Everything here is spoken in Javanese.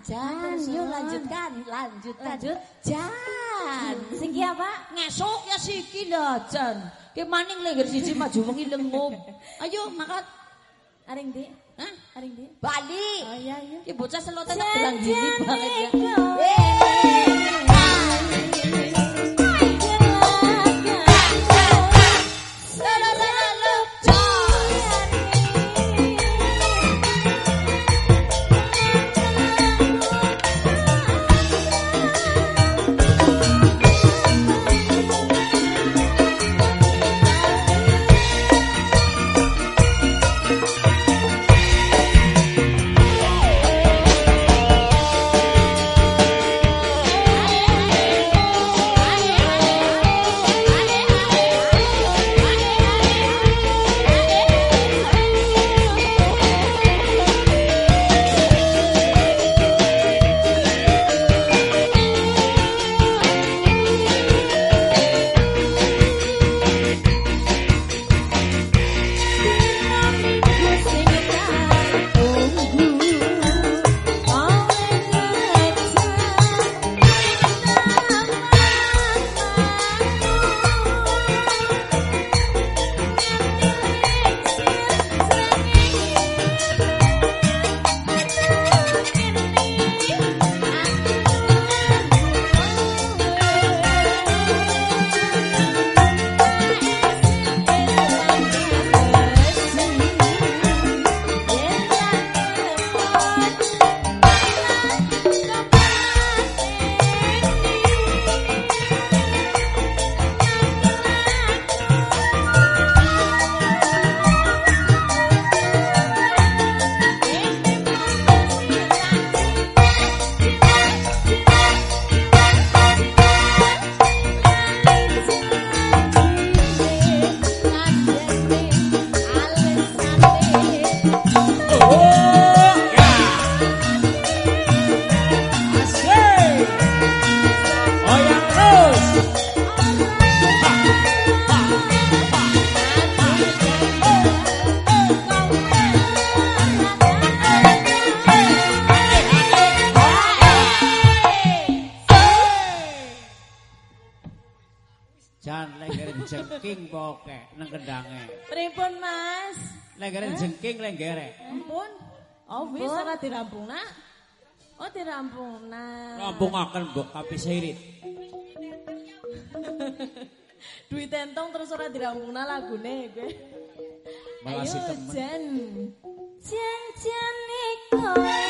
Jan, yuk lanjutkan, lanjut, lanjut. Jan, hmm. siki apa? Ngesok ya siki lho, Jan. Ki maning lengger siji maju wengi lengum. Ayo, makat. Aring di? Hah? Aring di? Bali. Oh iya, iya. Ki bocah selotet belang diri banget ya. Hey. Eh, eh, eh. Jengking poke nang kendange. Pripun Mas? Lenggere jengking lenggere. Ampun. Oh wis ora dirampung nak. Oh dirampung nak. Rampungaken mbok kapisirit. Duit entong terus ora dirampung nak lagune kowe. Melasi Ayo temen. Jan. Jan jan kowe